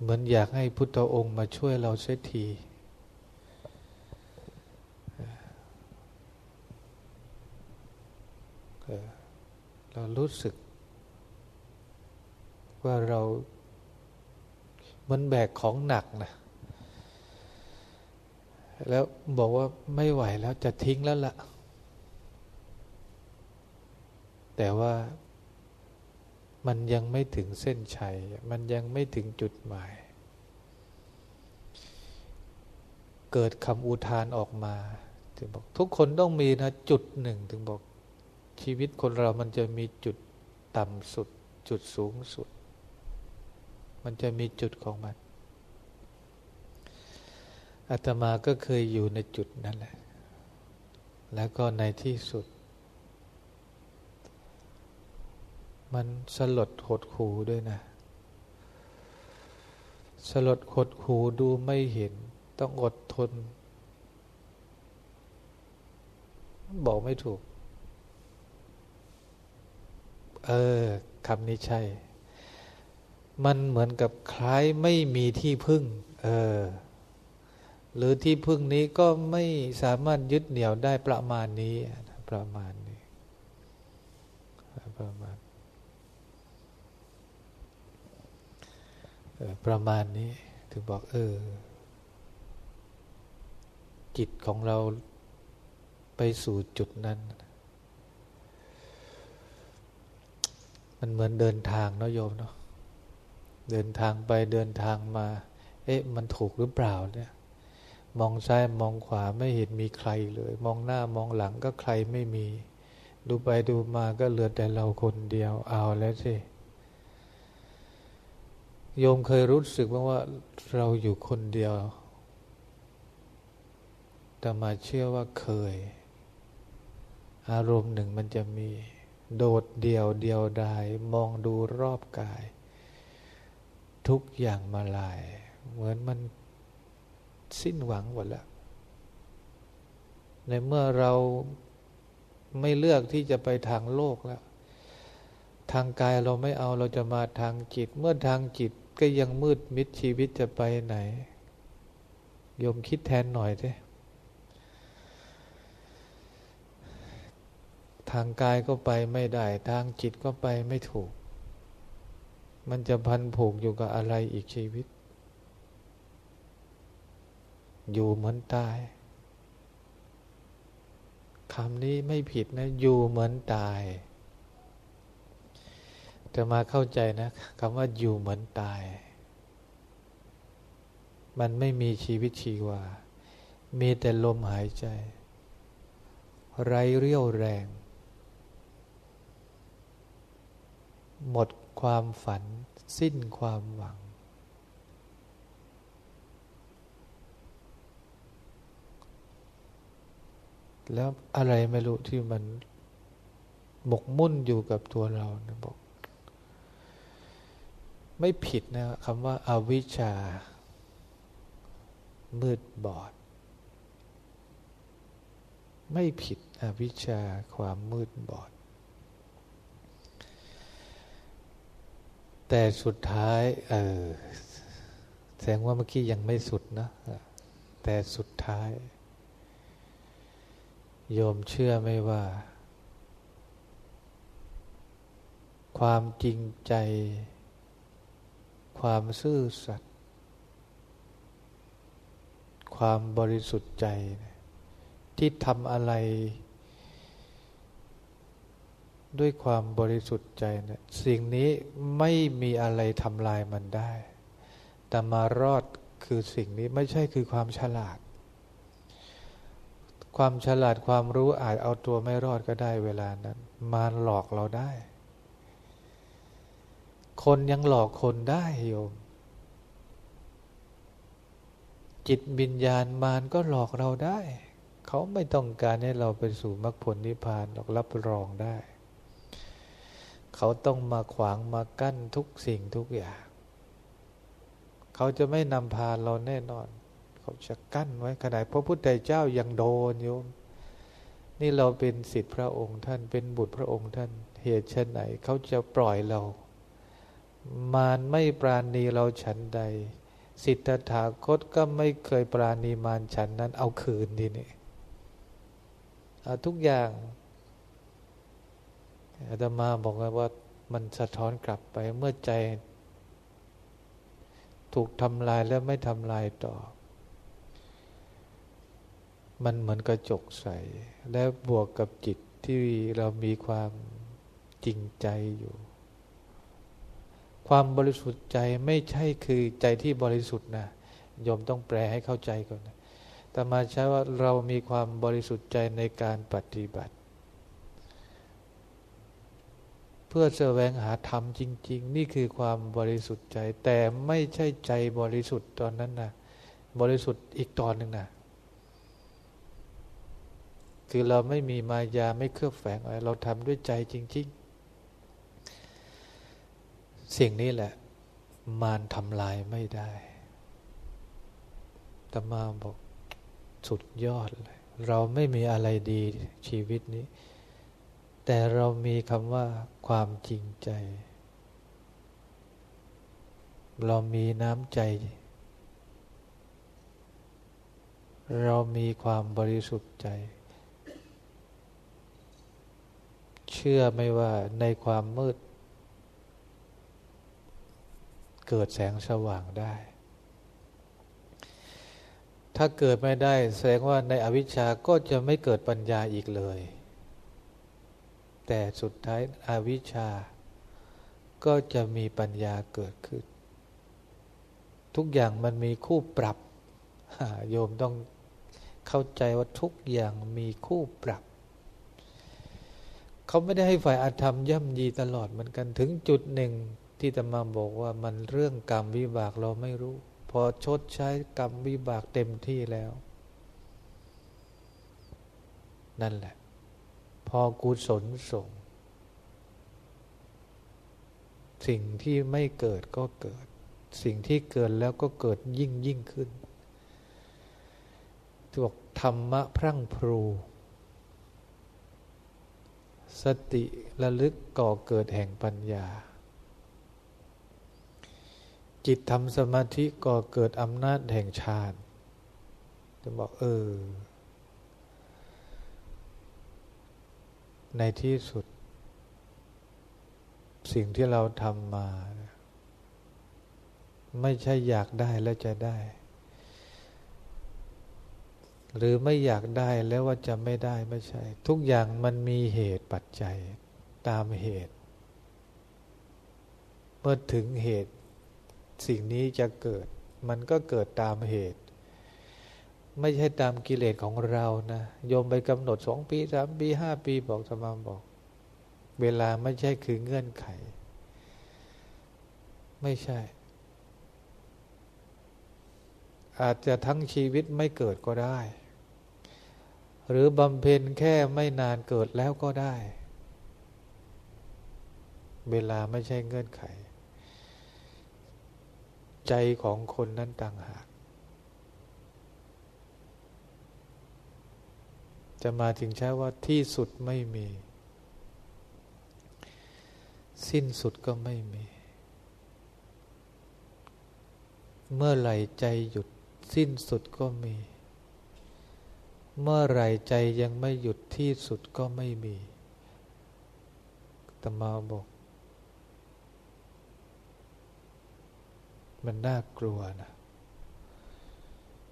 เหมือนอยากให้พุทธองค์มาช่วยเราเสียทีเรารู้สึก ว่าเรามันแบกของหนักนะแล้วบอกว่าไม่ไหวแล้วจะทิ้งแล้วละ่ะ แต่ว่ามันยังไม่ถึงเส้นชัย มันยังไม่ถึงจุดหมาย เกิดคำอุทานออกมา ถึงบอก ทุกคนต้องมีนะจุดหนึ่ง ถึงบอกชีวิตคนเรามันจะมีจุดต่ำสุด จุดสูงสุด มันจะมีจุดของมันอาตมาก็เคยอยู่ในจุดนั้นแหละ แล้วก็ในที่สุด มันสลดหดหูด้วยนะ สลดหดหูดูไม่เห็น ต้องอดทน บอกไม่ถูก เออคำนี้ใช่ มันเหมือนกับคล้ายไม่มีที่พึ่ง เออ หรือที่พึ่งนี้ก็ไม่สามารถยึดเหนี่ยวได้ประมาณนี้ ประมาณนี้ประมาณ ประมาณนี้ถึงบอกเออ จิตของเราไปสู่จุดนั้น มันเหมือนเดินทางเนาะโยมเนาะเดินทางไปเดินทางมา เอ๊ะ มันถูกหรือเปล่าเนี่ย มองซ้ายมองขวาไม่เห็นมีใครเลย มองหน้ามองหลังก็ใครไม่มี ดูไปดูมาก็เหลือแต่เราคนเดียวเอาแล้วสิ โยมเคยรู้สึกว่างว่าเราอยู่คนเดียว แต่มาเชื่อว่าเคย อารมณ์หนึ่งมันจะมี โดดเดี่ยวเดียวดาย มองดูรอบกาย ทุกอย่างมาลาย เหมือนมันสิ้นหวังหมดแล้ว ในเมื่อเราไม่เลือกที่จะไปทางโลกแล้ว ทางกายเราไม่เอาเราจะมาทางจิต เมื่อทางจิต ก็ยังมืดมิดชีวิตจะไปไหนโยมคิดแทนหน่อยสิทางกายก็ไปไม่ได้ ทางจิตก็ไปไม่ถูก มันจะพันผูกอยู่กับอะไรอีกชีวิต อยู่เหมือนตายคำนี้ไม่ผิดนะ อยู่เหมือนตาย จะมาเข้าใจนะคำว่าอยู่เหมือนตาย มันไม่มีชีวิตชีวา มีแต่ลมหายใจ ไร้เรี่ยวแรง หมดความฝัน สิ้นความหวัง แล้วอะไรไม่รู้ที่มันหมกมุ่นอยู่กับตัวเรานะบอก ไม่ผิดนะคำว่าอาวิชชา มืดบอด ไม่ผิดอวิชชาความมืดบอด แต่สุดท้าย เออ แสดงว่าเมื่อกี้ยังไม่สุดนะแต่สุดท้าย โยมเชื่อไม่ว่า ความจริงใจ ความซื่อสัตย์ความบริสุทธิ์ใจ ที่ทำอะไร ด้วยความบริสุทธิ์ใจเนี่ยสิ่งนี้ไม่มีอะไรทำลายมันได้ แต่มารอดคือสิ่งนี้ไม่ใช่คือความฉลาด ความฉลาดความรู้อาจเอาตัวไม่รอดก็ได้เวลานั้น มารหลอกเราได้ คนยังหลอกคนได้โยม จิตวิญญาณมารก็หลอกเราได้ เขาไม่ต้องการให้เราไปสู่มรรคผลนิพพานหรอกรับรองได้ เขาต้องมาขวางมากั้นทุกสิ่งทุกอย่าง เขาจะไม่นำพาเราแน่นอน เขาจะกั้นไว้ขนาดพระพุทธเจ้ายังโดนโยมนี่เราเป็นสิทธิพระองค์ท่านเป็นบุตรพระองค์ท่าน เหตุเช่นไหนเขาจะปล่อยเรา มารไม่ปราณีเราฉันใด สิทธถาคตก็ไม่เคยปราณีมารฉันนั้นเอาคืนทีนี้เอาทุกอย่างอาตมาบอกว่ามันสะท้อนกลับไปเมื่อใจ ถูกทำลายแล้วไม่ทำลายต่อ มันเหมือนกระจกใส และบวกกับจิตที่เรามีความจริงใจอยู่ ความบริสุทธิ์ใจไม่ใช่คือใจที่บริสุทธิ์นะโยมต้องแปลให้เข้าใจก่อนนะแต่มาใช้ว่าเรามีความบริสุทธิ์ใจในการปฏิบัติ เพื่อแสวงหาธรรมจริง ๆ นี่คือความบริสุทธิ์ใจ แต่ไม่ใช่ใจบริสุทธิ์ตอนนั้นนะบริสุทธิ์อีกตอนหนึ่งนะคือเราไม่มีมายาไม่เครือบแฝงอะไรเราทำด้วยใจจริง ๆ สิ่งนี้แหละ มารทำลายไม่ได้ตมาบอกสุดยอดเลย เราไม่มีอะไรดีชีวิตนี้ แต่เรามีคำว่าความจริงใจ เรามีน้ำใจ เรามีความบริสุทธิ์ใจ เชื่อไม่ว่าในความมืด เกิดแสงสว่างได้ ถ้าเกิดไม่ได้แสดงว่าในอวิชชาก็จะไม่เกิดปัญญาอีกเลย แต่สุดท้ายอวิชชา ก็จะมีปัญญาเกิดขึ้น ทุกอย่างมันมีคู่ปรับ โยมต้องเข้าใจว่าทุกอย่างมีคู่ปรับเขาไม่ได้ให้ฝ่ายอาธรรมย่ำยีตลอดเหมือนกันถึงจุดหนึ่ง ที่ตมาบอกว่ามันเรื่องกรรมวิบากเราไม่รู้ พอชดใช้กรรมวิบากเต็มที่แล้ว นั่นแหละ พอกุศลส่ง สิ่งที่ไม่เกิดก็เกิด สิ่งที่เกิดแล้วก็เกิดยิ่งยิ่งขึ้นที่บอกธรรมะพรั่งพรู สติระลึกก่อเกิดแห่งปัญญา จิตทำสมาธิก็เกิดอำนาจแห่งฌานจะบอกเออ ในที่สุด สิ่งที่เราทำมา ไม่ใช่อยากได้แล้วจะได้ หรือไม่อยากได้แล้วว่าจะไม่ได้ไม่ใช่ ทุกอย่างมันมีเหตุปัจจัยตามเหตุ เมื่อถึงเหตุ สิ่งนี้จะเกิด มันก็เกิดตามเหตุ ไม่ใช่ตามกิเลสของเรานะโยมไปกำหนดสองปีสามปีห้าปีบอกสมาบอก เวลาไม่ใช่คือเงื่อนไข ไม่ใช่ อาจจะทั้งชีวิตไม่เกิดก็ได้ หรือบำเพ็ญแค่ไม่นานเกิดแล้วก็ได้ เวลาไม่ใช่เงื่อนไข ใจของคนนั้นต่างหาก จะมาถึงใช้ว่าที่สุดไม่มี สิ้นสุดก็ไม่มี เมื่อไหร่ใจหยุดสิ้นสุดก็มี เมื่อไหร่ใจยังไม่หยุดที่สุดก็ไม่มีตมาบอก มันน่ากลัวนะ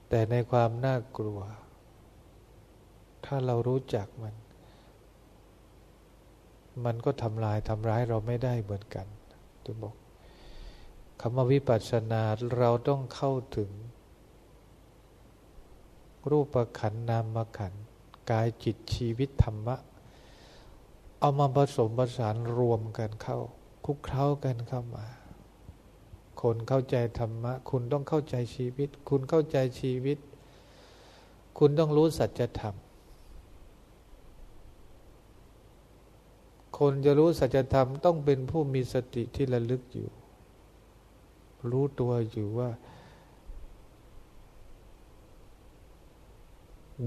แต่ในความน่ากลัว ถ้าเรารู้จักมัน มันก็ทำลายทำร้ายเราไม่ได้เหมือนกันจะบอกคำว่าวิปัสสนาเราต้องเข้าถึง รูปขันนามขันกายจิตชีวิตธรรมะ เอามาผสมผสานรวมกันเข้า คุกเคล้ากันเข้ามา คนเข้าใจธรรมะ คุณต้องเข้าใจชีวิต คุณเข้าใจชีวิต คุณต้องรู้สัจธรรม คนจะรู้สัจธรรมต้องเป็นผู้มีสติที่ระลึกอยู่ รู้ตัวอยู่ว่า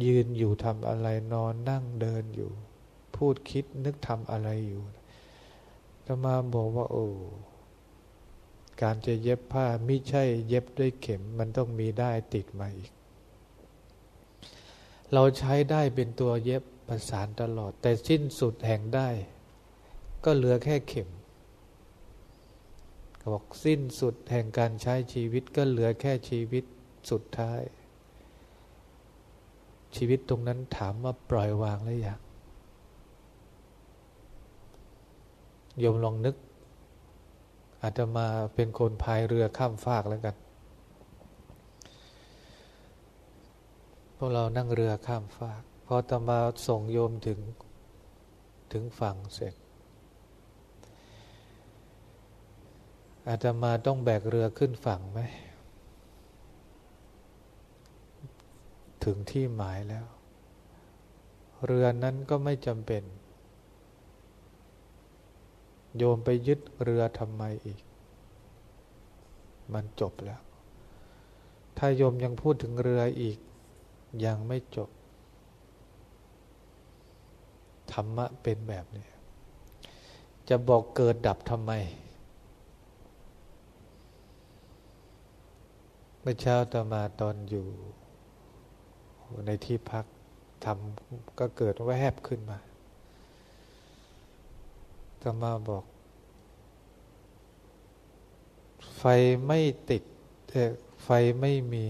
ยืนอยู่ทำอะไรนอนนั่งเดินอยู่ พูดคิดนึกทำอะไรอยู่จะมาบอกว่า โอ้ การจะเย็บผ้าไม่ใช่เย็บด้วยเข็มมันต้องมีได้ติดมาอีก เราใช้ได้เป็นตัวเย็บประสานตลอด แต่สิ้นสุดแห่งได้ ก็เหลือแค่เข็มบอกสิ้นสุดแห่งการใช้ชีวิตก็เหลือแค่ชีวิตสุดท้าย ชีวิตตรงนั้นถามว่าปล่อยวางหรือยังโยมลองนึก อาตมาเป็นคนพายเรือข้ามฟากแล้วกัน พวกเรานั่งเรือข้ามฟาก พอตมาส่งโยมถึงถึงฝั่งเสร็จ อาตมาต้องแบกเรือขึ้นฝั่งไหม ถึงที่หมายแล้ว เรือนั้นก็ไม่จำเป็น โยมไปยึดเรือทำไมอีก มันจบแล้ว ถ้าโยมยังพูดถึงเรืออีก ยังไม่จบ ธรรมะเป็นแบบนี้ จะบอกเกิดดับทำไม เมื่อเช้าตมาตอนอยู่ในที่พักทำก็เกิดแวบขึ้นมา ตมาบอก ไฟไม่ติดไฟไม่มี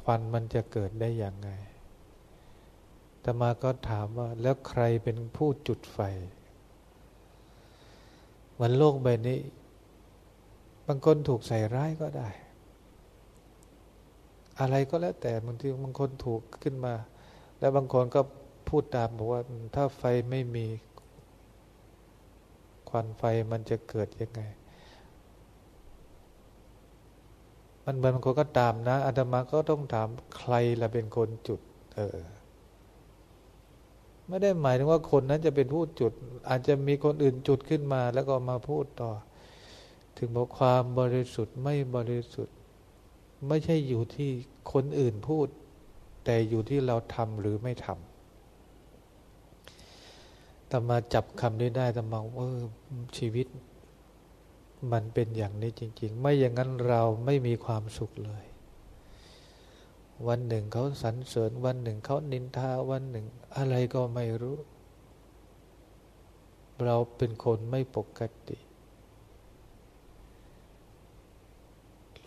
ควันมันจะเกิดได้อย่างไงตมาก็ถามว่า แล้วใครเป็นผู้จุดไฟเหมันโลกใบนี้ บางคนถูกใส่ร้ายก็ได้ อะไรก็แล้วแต่บางทีบางคนถูกขึ้นมา แล้วบางคนก็พูดตามบอกว่า ถ้าไฟไม่มี ควันไฟมันจะเกิดยังไง มันบางคนก็ตามนะอาตมาก็ต้องถามใครละเป็นคนจุด เออ ไม่ได้หมายถึงว่าคนนั้นจะเป็นผู้จุด อาจจะมีคนอื่นจุดขึ้นมา แล้วก็มาพูดต่อ ถึงบอกความบริสุทธิ์ไม่บริสุทธิ์ ไม่ใช่อยู่ที่คนอื่นพูด แต่อยู่ที่เราทำหรือไม่ทำ ต่มาจับคำนี้ได้แต่มาเออชีวิต มันเป็นอย่างนี้จริง ๆ ไม่อย่างนั้นเราไม่มีความสุขเลย วันหนึ่งเขาสรรเสริญวันหนึ่งเขานินทาวันหนึ่ง อะไรก็ไม่รู้ เราเป็นคนไม่ปกติ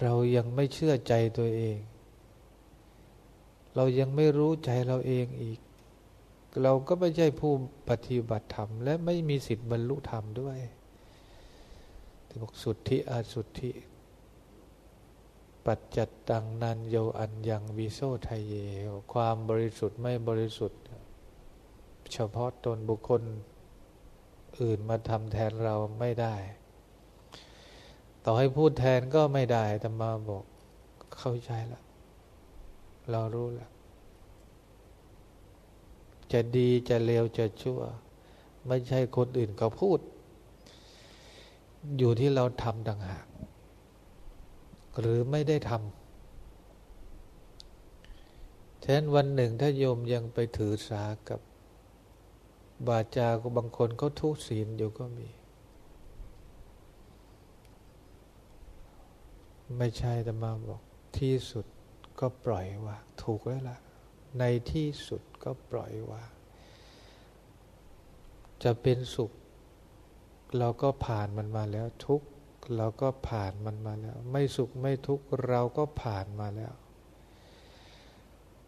เรายังไม่เชื่อใจตัวเอง เรายังไม่รู้ใจเราเองอีก เราก็ไม่ใช่ผู้ปฏิบัติธรรม และไม่มีสิทธิ์บรรลุธรรมด้วยที่บอกสุทธิอาสุทธิ ปัจจัดตังนันโยอันยังวิโซไทยเย ความบริสุทธิ์ไม่บริสุทธิ์ เฉพาะตนบุคคลอื่นมาทำแทนเราไม่ได้ ต่อให้พูดแทนก็ไม่ได้แต่มาบอกเข้าใจแล้วเรารู้แล้ว จะดีจะเลวจะชั่ว ไม่ใช่คนอื่นเขาพูด อยู่ที่เราทำต่างหาก หรือไม่ได้ทำฉะนั้นวันหนึ่งถ้าโยมยังไปถือสากับบาจาก็บางคนเขาทุศีลอยู่ก็มี ไม่ใช่แต่มาบอกที่สุดก็ปล่อยวางถูกแล้วล่ะ ในที่สุดก็ปล่อยวางจะเป็นสุข เราก็ผ่านมันมาแล้วทุกเราก็ผ่านมันมาแล้ว ไม่สุขไม่ทุกข์เราก็ผ่านมาแล้ว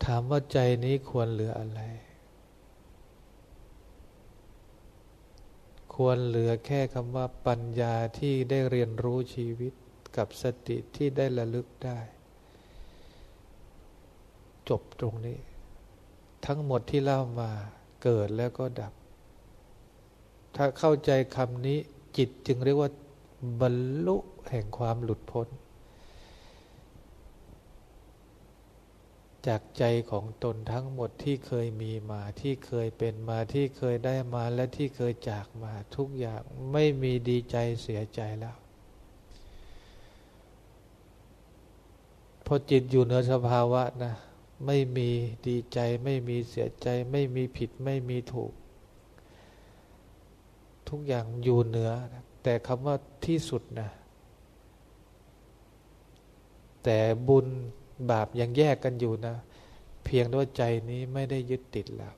ถามว่าใจนี้ควรเหลืออะไร ควรเหลือแค่คำว่าปัญญาที่ได้เรียนรู้ชีวิตกับสติที่ได้ระลึกได้ จบตรงนี้ ทั้งหมดที่เล่ามาเกิดแล้วก็ดับ ถ้าเข้าใจคำนี้จิตจึงเรียกว่า บรรลุแห่งความหลุดพ้น จากใจของตนทั้งหมดที่เคยมีมาที่เคยเป็นมาที่เคยได้มาและที่เคยจากมาทุกอย่างไม่มีดีใจเสียใจแล้ว พอจิตอยู่เหนือสภาวะนะ ไม่มีดีใจ ไม่มีเสียใจ ไม่มีผิดไม่มีถูก ทุกอย่างอยู่เหนือ แต่คำว่าที่สุดนะแต่บุญบาปยังแยกกันอยู่นะ เพียงด้วยใจนี้ไม่ได้ยึดติดแล้ว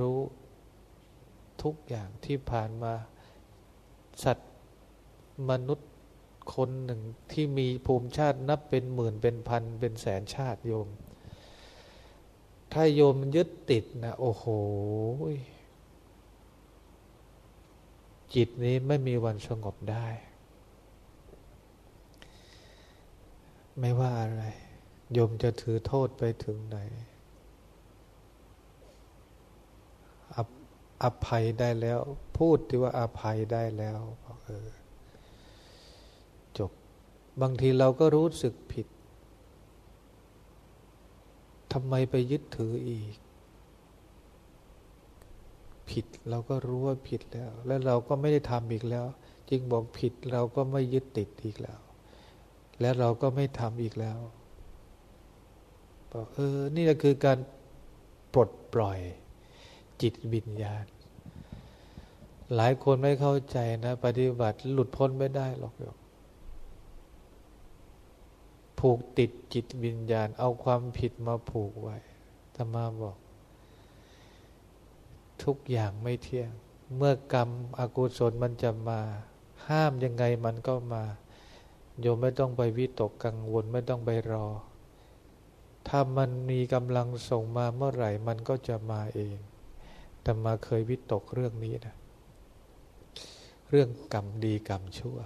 รู้ทุกอย่างที่ผ่านมา สัตว์มนุษย์ คนหนึ่งที่มีภูมิชาตินับเป็นหมื่นเป็นพันเป็นแสนชาติโยม ถ้าโยมยึดติดนะโอ้โห จิตนี้ไม่มีวันสงบได้ ไม่ว่าอะไร โยมจะถือโทษไปถึงไหนออภัยได้แล้ว พูดที่ว่าอภัยได้แล้วเออ บางทีเราก็รู้สึกผิดทำไมไปยึดถืออีก ผิดเราก็รู้ว่าผิดแล้ว แล้วเราก็ไม่ได้ทำอีกแล้ว จึงบอกผิดเราก็ไม่ยึดติดอีกแล้ว และเราก็ไม่ทำอีกแล้วบอกเออ นี่ก็คือการปลดปล่อยจิตวิญญาณ หลายคนไม่เข้าใจนะ ปฏิบัติหลุดพ้นไม่ได้หรอกโยม ผูกติดจิตวิญญาณ เอาความผิดมาผูกไว้ธรรมาบอก ทุกอย่างไม่เที่ยง เมื่อกรรมอกุศลมันจะมา ห้ามยังไงมันก็มา โยมไม่ต้องไปวิตกกังวลไม่ต้องไปรอ ถ้ามันมีกำลังส่งมาเมื่อไหร่มันก็จะมาเอง แต่มาเคยวิตกเรื่องนี้นะ เรื่องกรรมดีกรรมชั่ว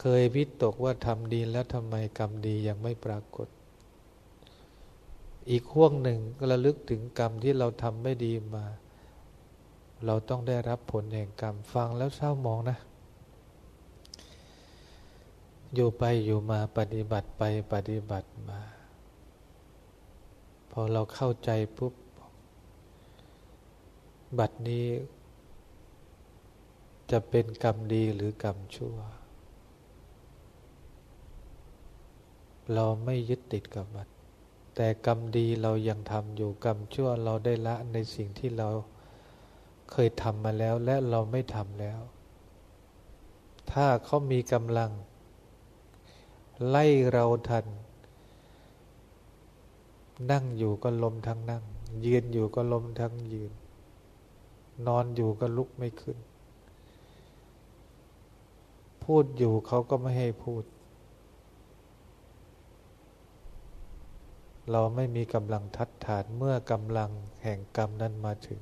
เคยวิตกว่าทำดีแล้วทำไมกรรมดียังไม่ปรากฏ อีกห่วงหนึ่งก็ระลึกถึงกรรมที่เราทำไม่ดีมา เราต้องได้รับผลแห่งกรรมฟังแล้วเศร้ามองนะ อยู่ไปอยู่มาปฏิบัติไปปฏิบัติมา พอเราเข้าใจปุ๊บ บัดนี้จะเป็นกรรมดีหรือกรรมชั่ว เราไม่ยึดติดกับมัน แต่กรรมดีเรายังทำอยู่กรรมชั่วเราได้ละในสิ่งที่เราเคยทำมาแล้วและเราไม่ทำแล้ว ถ้าเขามีกำลัง ไล่เราทัน นั่งอยู่ก็ลมทั้งนั่ง ยืนอยู่ก็ลมทั้งยืน นอนอยู่ก็ลุกไม่ขึ้น พูดอยู่เขาก็ไม่ให้พูด เราไม่มีกำลังทัดฐานเมื่อกำลังแห่งกรรมนั้นมาถึง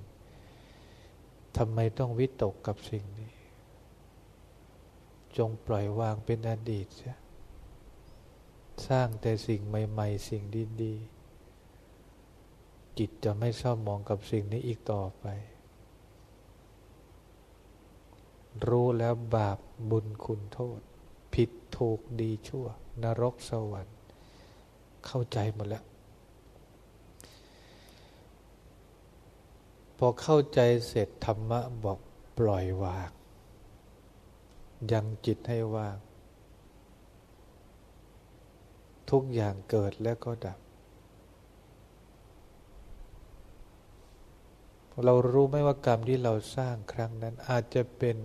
ทำไมต้องวิตกกับสิ่งนี้ จงปล่อยวางเป็นอดีตเสียสร้างแต่สิ่งใหม่ ๆ สิ่งดีๆจิตจะไม่เศร้ามองกับสิ่งนี้อีกต่อไป รู้แล้วบาปบุญคุณโทษ ผิดถูกดีชั่ว นรกสวรรค์ เข้าใจหมดแล้ว พอเข้าใจเสร็จธรรมะบอกปล่อยวาง ยังจิตให้ว่าง ทุกอย่างเกิดแล้วก็ดับ เรารู้ไหมว่ากรรมที่เราสร้างครั้งนั้น อาจจะเป็น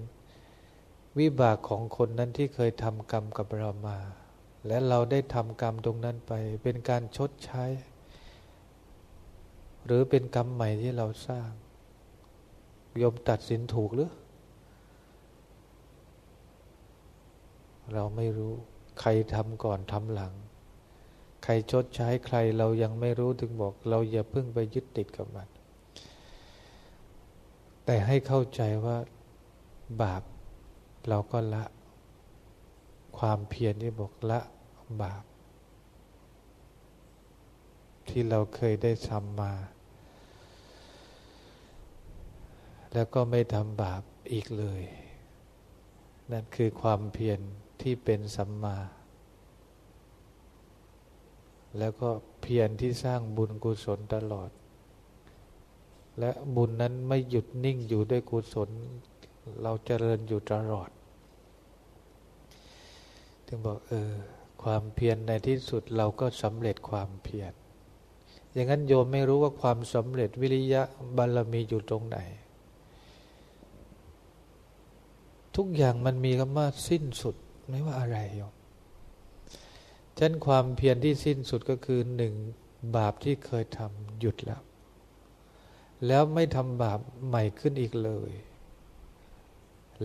วิบากของคนนั้นที่เคยทำกรรมกับเรามา และเราได้ทำกรรมตรงนั้นไป เป็นการชดใช้ หรือเป็นกรรมใหม่ที่เราสร้างยมตัดสินถูกหรือ เราไม่รู้ ใครทำก่อนทำหลัง ใครชดใช้ใครเรายังไม่รู้ถึงบอก เราอย่าเพิ่งไปยึดติดกับมัน แต่ให้เข้าใจว่าบาปเราก็ละ ความเพียรที่บอกละบาป ที่เราเคยได้ทำมา แล้วก็ไม่ทำบาปอีกเลย นั่นคือความเพียรที่เป็นสัมมา แล้วก็เพียรที่สร้างบุญกุศลตลอด และบุญนั้นไม่หยุดนิ่งอยู่ด้วยกุศล เราเจริญอยู่ตลอด ถึงบอกเออ ความเพียรในที่สุดเราก็สำเร็จความเพียรอย่างนั้นโยมไม่รู้ว่าความสำเร็จวิริยะบารมีอยู่ตรงไหน ทุกอย่างมันมีคำว่าสิ้นสุดไม่ว่าอะไรโยมฉะนั้นความเพียรที่สิ้นสุดก็คือหนึ่งบาปที่เคยทำหยุดแล้ว แล้วไม่ทำบาปใหม่ขึ้นอีกเลย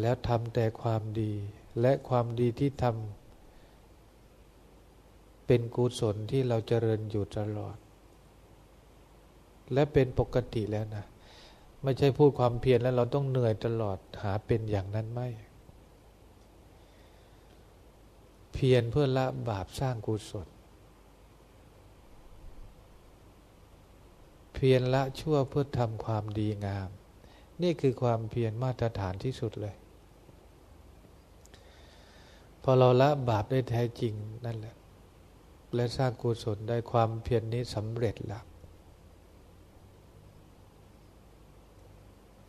แล้วทำแต่ความดีและความดีที่ทำเป็นกุศลที่เราเจริญอยู่ตลอด และเป็นปกติแล้วนะ ไม่ใช่พูดความเพียรแล้วเราต้องเหนื่อยตลอดหาเป็นอย่างนั้นไม่ เพียรเพื่อละบาปสร้างกุศล เพียรละชั่วเพื่อทำความดีงาม นี่คือความเพียรมาตรฐานที่สุดเลย พอเราละบาปได้แท้จริงนั่นแหละ และสร้างกุศลได้ความเพียรนนี้สำเร็จแล้ว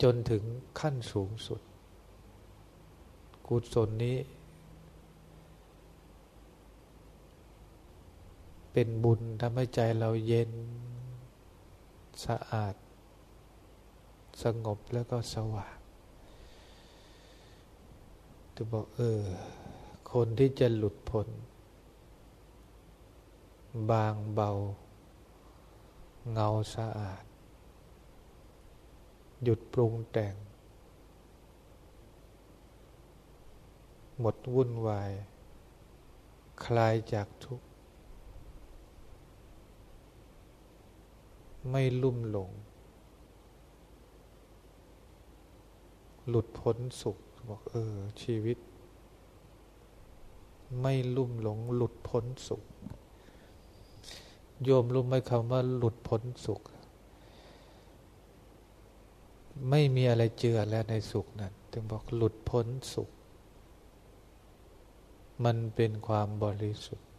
จนถึงขั้นสูงสุด กุศลนี้ เป็นบุญทำให้ใจเราเย็นสะอาด สงบแล้วก็สว่างจะบอกเออ คนที่จะหลุดพ้นบางเบา เงาสะอาด หยุดปรุงแต่ง หมดวุ่นวาย คลายจากทุกข์ ไม่ลุ่มหลง หลุดพ้นสุขบอกเออ ชีวิต ไม่ลุ่มหลง หลุดพ้นสุข โยมรู้ไหมคำว่าหลุดพ้นสุข ไม่มีอะไรเจือแล้วในสุขนั้นถึงบอกหลุดพ้นสุข มันเป็นความบริสุทธิ์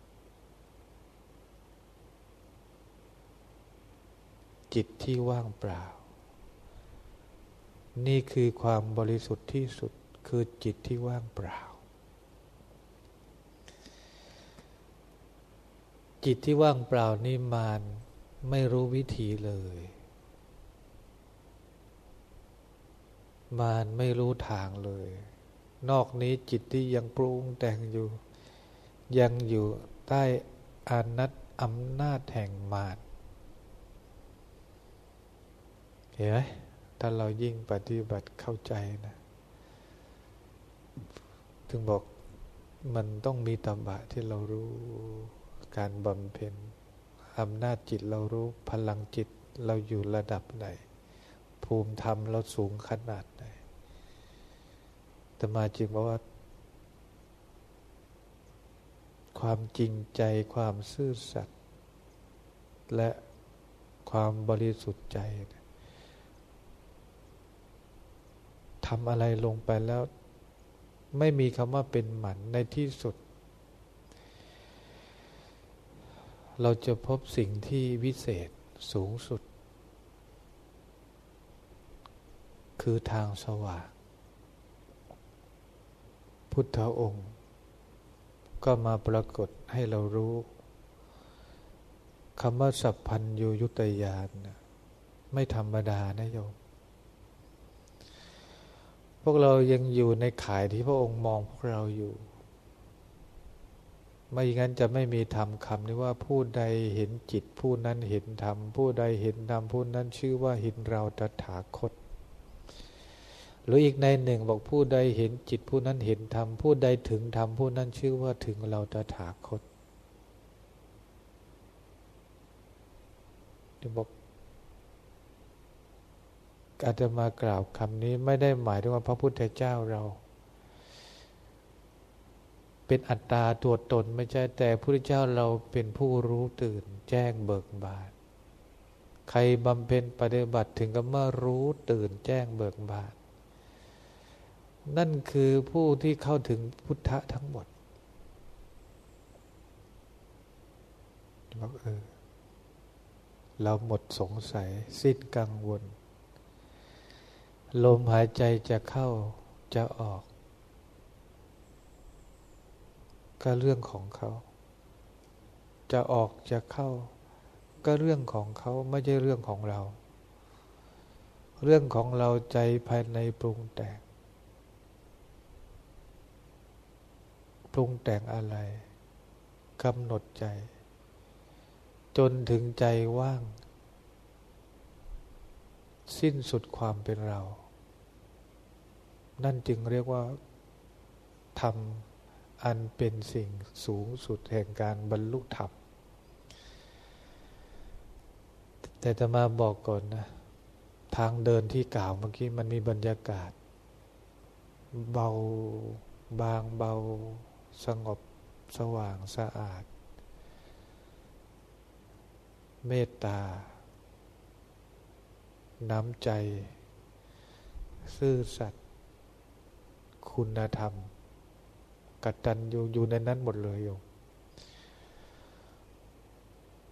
จิตที่ว่างเปล่า นี่คือความบริสุทธิ์ที่สุดคือจิตที่ว่างเปล่า จิตที่ว่างเปล่านี่มานไม่รู้วิธีเลย มานไม่รู้ทางเลย นอกนี้จิตที่ยังปรุงแต่งอยู่ ยังอยู่ใต้อานัตอำนาจแห่งมารเห็นไหมถ้าเรายิ่งปฏิบัติเข้าใจนะ ถึงบอกมันต้องมีตบะที่เรารู้การบำเพ็ญอำนาจจิตเรารู้พลังจิตเราอยู่ระดับไหน ภูมิธรรมเราสูงขนาดไหนแต่มาจึงบอกว่า ความจริงใจความซื่อสัตย์และความบริสุทธิ์ใจทำอะไรลงไปแล้ว ไม่มีคำว่าเป็นหมันในที่สุด เราจะพบสิ่งที่วิเศษสูงสุด คือทางสว่าง พุทธองค์ ก็มาปรากฏให้เรารู้คำว่าสัพพัญญูยุตยานไม่ธรรมดานะโยม พวกเรายังอยู่ในข่ายที่พระองค์มองพวกเราอยู่ ไม่งั้นจะไม่มีธรรมคำนี้ว่าผู้ใดเห็นจิตผู้นั้นเห็นธรรมผู้ใดเห็นธรรมผู้นั้นชื่อว่าเห็นเราตถาคต หรืออีกในหนึ่งบอกผู้ใดเห็นจิตผู้นั้นเห็นธรรมผู้ใดถึงธรรมผู้นั้นชื่อว่าถึงเราตถาคตจะบอกอาจจะมากล่าวคำนี้ไม่ได้หมายถึงว่าพระพุทธเจ้าเรา เป็นอัตตาตัวตนไม่ใช่แต่พระพุทธเจ้าเราเป็นผู้รู้ตื่น แจ้งเบิกบาน ใครบำเพ็ญปฏิบัติถึงกับเมื่อรู้ตื่นแจ้งเบิกบาน นั่นคือผู้ที่เข้าถึงพุทธะทั้งหมดบอกเออเราหมดสงสัย สิ้นกังวล ลมหายใจจะเข้าจะออก ก็เรื่องของเขา จะออกจะเข้า ก็เรื่องของเขาไม่ใช่เรื่องของเรา เรื่องของเราใจภายในปรุงแต่ง ปรุงแต่งอะไรกำหนดใจ จนถึงใจว่าง สิ้นสุดความเป็นเรา นั่นจึงเรียกว่าทำอันเป็นสิ่งสูงสุดแห่งการบรรลุธรรมแต่จะมาบอกก่อนนะ ทางเดินที่กล่าวเมื่อกี้มันมีบรรยากาศ เบาบางเบา สงบสว่างสะอาด เมตตา น้ำใจ ซื่อสัตย์คุณธรรมกตัญญูอยู่ในนั้นหมดเลยโยม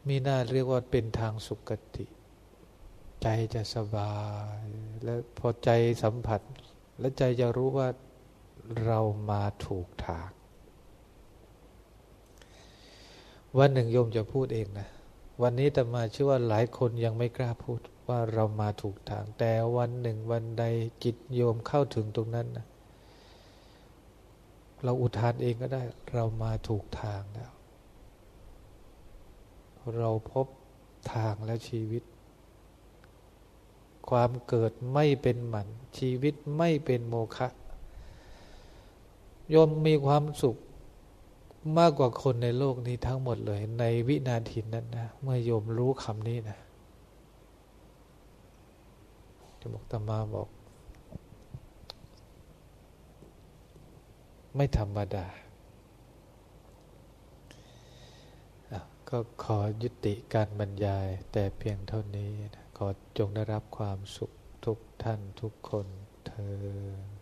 มีน่าเรียกว่าเป็นทางสุกติ ใจจะสบาย และพอใจสัมผัส และใจจะรู้ว่าเรามาถูกทาง วันหนึ่งโยมจะพูดเองนะ วันนี้แต่มาเชื่อว่าหลายคนยังไม่กล้าพูดว่าเรามาถูกทาง แต่วันหนึ่งวันใดจิตโยมเข้าถึงตรงนั้นนะเราอุทานเองก็ได้ เรามาถูกทางแล้ว เราพบทางและชีวิต ความเกิดไม่เป็นหมันชีวิตไม่เป็นโมฆะโยมมีความสุข มากกว่าคนในโลกนี้ทั้งหมดเลย ในวินาทีนั้นนะเมื่อโยมรู้คำนี้นะจะบอกตมาบอก ไม่ธรรมดา ก็ขอยุติการบรรยายแต่เพียงเท่านี้นะขอจงได้รับความสุขทุกท่านทุกคนเธอ